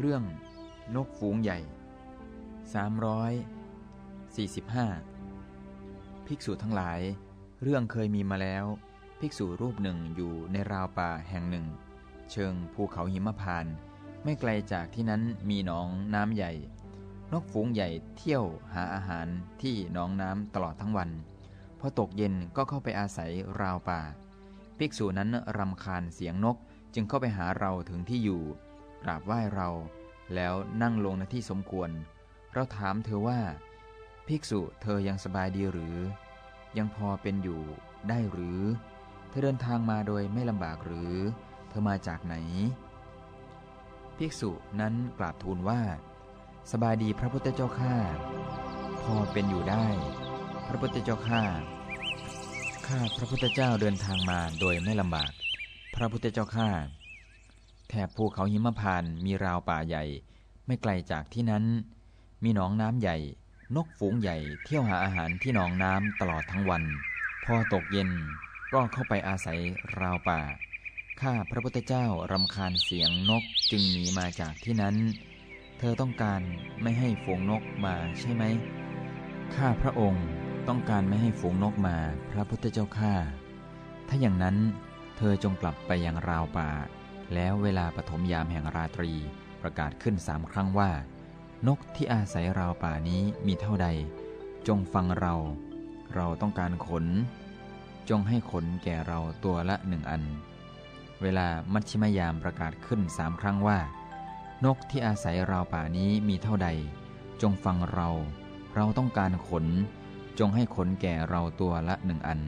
เรื่องนกฝูงใหญ่ 345 ภิกษุทั้งหลาย เรื่องเคยมีมาแล้ว ภิกษุรูปหนึ่งอยู่ในราวป่าแห่งหนึ่ง เชิงภูเขาหิมพาน ไม่ไกลจากที่นั้นมีหนองน้ำใหญ่ นกฝูงใหญ่เที่ยวหาอาหารที่หนองน้ำตลอดทั้งวัน พอตกเย็นก็เข้าไปอาศัยราวป่า ภิกษุนั้นรำคาญเสียงนกจึงเข้าไปหาเราถึงที่อยู่ กราบไหว้เรา แล้วนั่งลงในที่สมควร เราถามเธอว่า ภิกษุเธอยังสบายดีหรือ ยังพอเป็นอยู่ได้หรือ เธอเดินทางมาโดยไม่ลำบากหรือ เธอมาจากไหน ภิกษุนั้นกราบทูลว่า สบายดีพระพุทธเจ้าข้าพอเป็นอยู่ได้ พระพุทธเจ้าข้าข้าพระพุทธเจ้าเดินทางมาโดยไม่ลำบาก พระพุทธเจ้าข้า แถบภูเขาหิมพานมีราวป่าใหญ่ ไม่ไกลจากที่นั้น มีหนองน้ำใหญ่ นกฝูงใหญ่เที่ยวหาอาหารที่หนองน้ำตลอดทั้งวัน พอตกเย็นก็เข้าไปอาศัยราวป่า ข้าพระพุทธเจ้ารำคาญเสียงนกจึงหนีมาจากที่นั้น เธอต้องการไม่ให้ฝูงนกมาใช่ไหม ข้าพระองค์ต้องการไม่ให้ฝูงนกมาพระพุทธเจ้าข้า ถ้าอย่างนั้นเธอจงกลับไปยังราวป่า แล้วเวลาปฐมยามแห่งราตรีประกาศขึ้นสามครั้งว่า นกที่อาศัยราวป่านี้มีเท่าใด จงฟังเรา เราต้องการขน จงให้ขนแก่เราตัวละหนึ่งอัน เวลามัชชิมยามประกาศขึ้นสามครั้งว่า นกที่อาศัยราวป่านี้มีเท่าใด จงฟังเรา เราต้องการขน จงให้ขนแก่เราตัวละหนึ่งอัน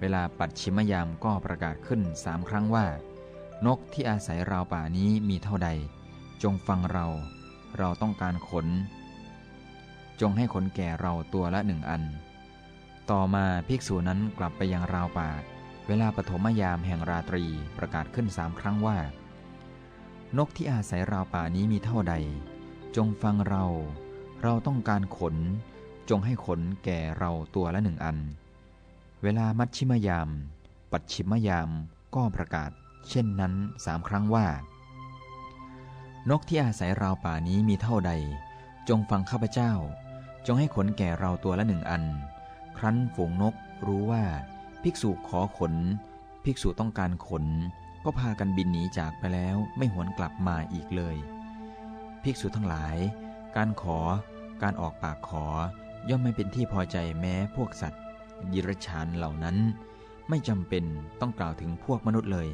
เวลาปัดชิมยามก็ประกาศขึ้นสามครั้งว่า นกที่อาศัยราวป่านี้มีเท่าใด จงฟังเรา เราต้องการขน จงให้ขนแก่เราตัวละหนึ่งอัน ต่อมาภิกษุนั้นกลับไปยังราวป่า เวลาปฐมยามแห่งราตรีประกาศขึ้นสามครั้งว่า นกที่อาศัยราวป่านี้มีเท่าใด จงฟังเรา เราต้องการขน จงให้ขนแก่เราตัวละหนึ่งอัน เวลามัชชิมยาม ปัดชิมยามก็ประกาศ เช่นนั้นสามครั้งว่า นกที่อาศัยราวป่านี้มีเท่าใด จงฟังข้าพเจ้า จงให้ขนแก่เราตัวละหนึ่งอัน ครั้นฝูงนกรู้ว่า ภิกษุขอขน ภิกษุต้องการขน ก็พากันบินหนีจากไปแล้วไม่หวนกลับมาอีกเลย ภิกษุทั้งหลาย การขอ การออกปากขอย่อมไม่เป็นที่พอใจแม้พวกสัตว์ยิรชานเหล่านั้น ไม่จำเป็นต้องกล่าวถึงพวกมนุษย์เลย